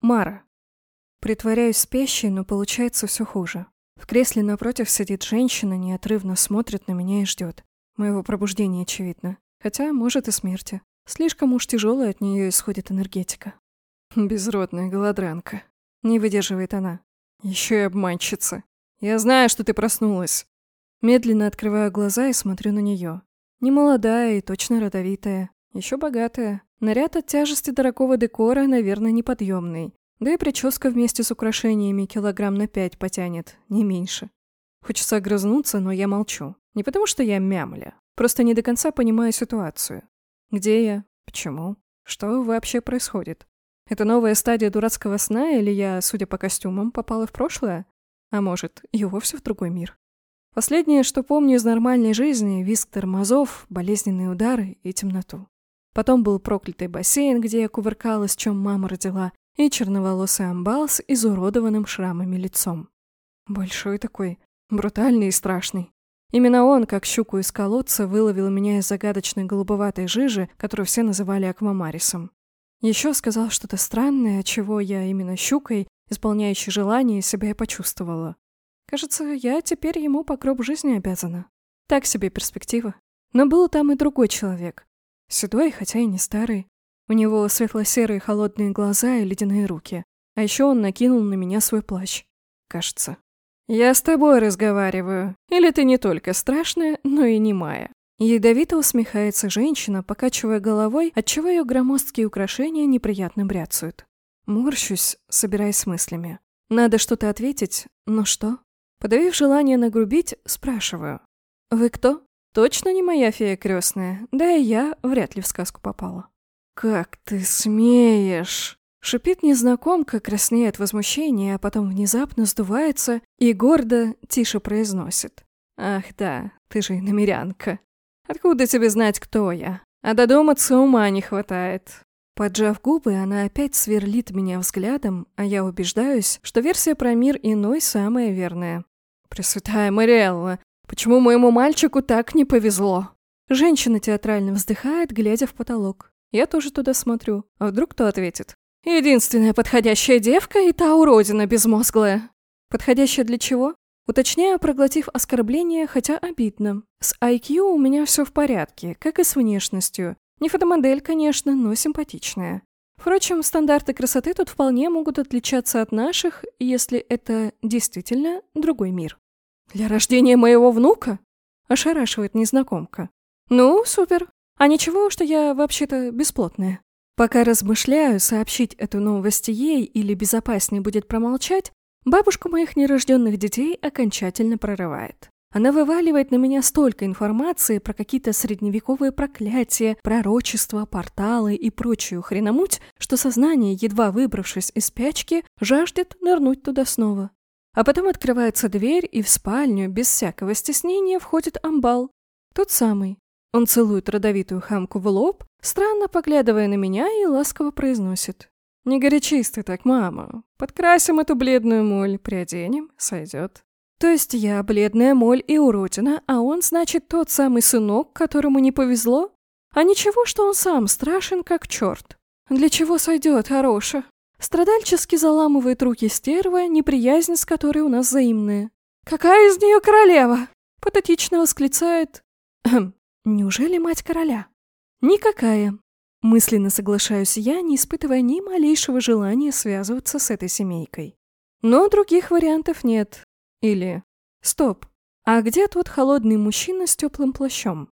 Мара. Притворяюсь спящей, но получается все хуже. В кресле напротив сидит женщина, неотрывно смотрит на меня и ждет. Моего пробуждения, очевидно. Хотя, может, и смерти. Слишком уж тяжелая от нее исходит энергетика. Безродная голодранка. Не выдерживает она. Еще и обманщица. Я знаю, что ты проснулась. Медленно открываю глаза и смотрю на нее. Немолодая и точно родовитая. Еще богатая. Наряд от тяжести дорогого декора, наверное, неподъемный. Да и прическа вместе с украшениями килограмм на пять потянет, не меньше. Хочется огрызнуться, но я молчу. Не потому что я мямля. Просто не до конца понимаю ситуацию. Где я? Почему? Что вообще происходит? Это новая стадия дурацкого сна, или я, судя по костюмам, попала в прошлое? А может, и вовсе в другой мир? Последнее, что помню из нормальной жизни – визг тормозов, болезненные удары и темноту. Потом был проклятый бассейн, где я кувыркалась, чем мама родила, и черноволосый амбал с изуродованным шрамами лицом. Большой такой, брутальный и страшный. Именно он, как щуку из колодца, выловил меня из загадочной голубоватой жижи, которую все называли аквамарисом. Еще сказал что-то странное, чего я именно щукой, исполняющей желание, себя и почувствовала. Кажется, я теперь ему по гроб жизни обязана. Так себе перспектива. Но был там и другой человек. Седой, хотя и не старый. У него светло-серые холодные глаза и ледяные руки. А еще он накинул на меня свой плащ. Кажется. «Я с тобой разговариваю. Или ты не только страшная, но и немая?» Ядовито усмехается женщина, покачивая головой, отчего ее громоздкие украшения неприятно бряцают. Морщусь, собираясь с мыслями. Надо что-то ответить, но что? Подавив желание нагрубить, спрашиваю. «Вы кто?» «Точно не моя фея крестная, да и я вряд ли в сказку попала». «Как ты смеешь!» Шипит незнакомка, краснеет возмущение, а потом внезапно сдувается и гордо, тише произносит. «Ах да, ты же намерянка. Откуда тебе знать, кто я? А додуматься ума не хватает». Поджав губы, она опять сверлит меня взглядом, а я убеждаюсь, что версия про мир иной самая верная. «Пресвятая Мариэлла, почему моему мальчику так не повезло?» Женщина театрально вздыхает, глядя в потолок. Я тоже туда смотрю. А вдруг кто ответит? Единственная подходящая девка и та уродина безмозглая. Подходящая для чего? Уточняю, проглотив оскорбление, хотя обидно. С IQ у меня все в порядке, как и с внешностью. Не фотомодель, конечно, но симпатичная. Впрочем, стандарты красоты тут вполне могут отличаться от наших, если это действительно другой мир. Для рождения моего внука? Ошарашивает незнакомка. Ну, супер. А ничего, что я вообще-то бесплотная. Пока размышляю, сообщить эту новость ей или безопаснее будет промолчать, бабушку моих нерожденных детей окончательно прорывает. Она вываливает на меня столько информации про какие-то средневековые проклятия, пророчества, порталы и прочую хреномуть, что сознание, едва выбравшись из спячки, жаждет нырнуть туда снова. А потом открывается дверь, и в спальню, без всякого стеснения, входит амбал. Тот самый, он целует родовитую хамку в лоб, странно поглядывая на меня и ласково произносит. «Не горячись ты так, мама. Подкрасим эту бледную моль, приоденем, сойдет». То есть я бледная моль и уродина, а он, значит, тот самый сынок, которому не повезло? А ничего, что он сам страшен, как черт. Для чего сойдет, хороша? Страдальчески заламывает руки стерва, неприязнь с которой у нас взаимная. «Какая из нее королева?» Патетично восклицает Неужели мать короля? Никакая. Мысленно соглашаюсь я, не испытывая ни малейшего желания связываться с этой семейкой. Но других вариантов нет. Или... Стоп. А где тот холодный мужчина с теплым плащом?